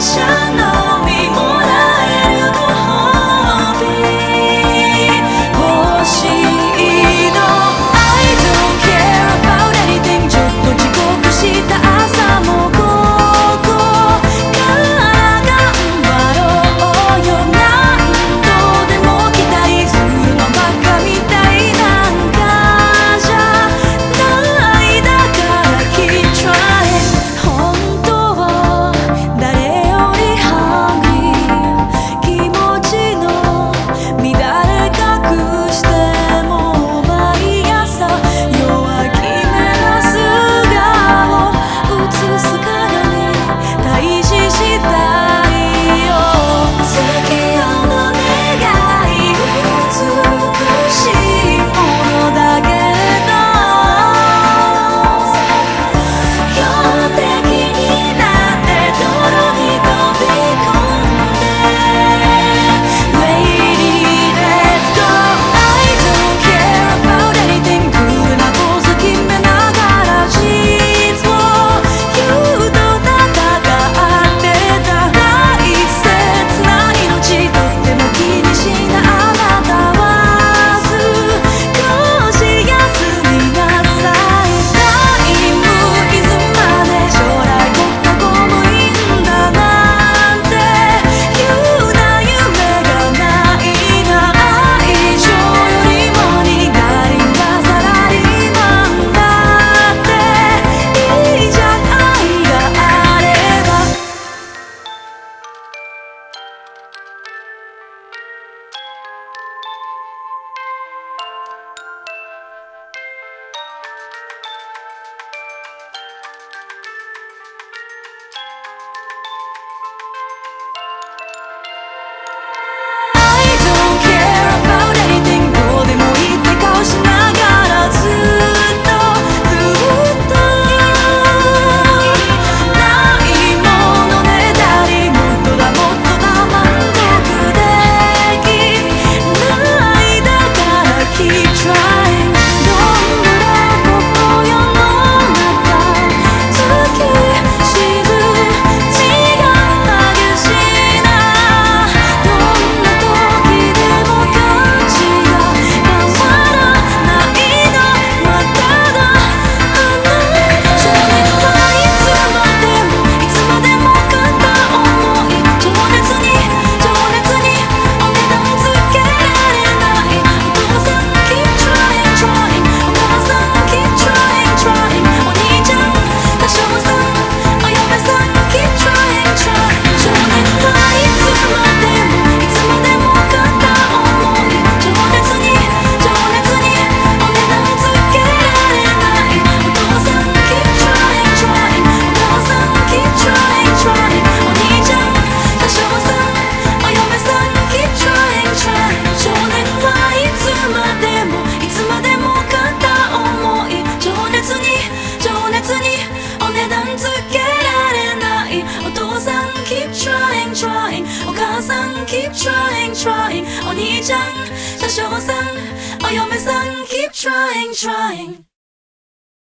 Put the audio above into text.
想。keep trying, trying. 언니 이장, 다시 오상, 어여매상, keep trying, trying.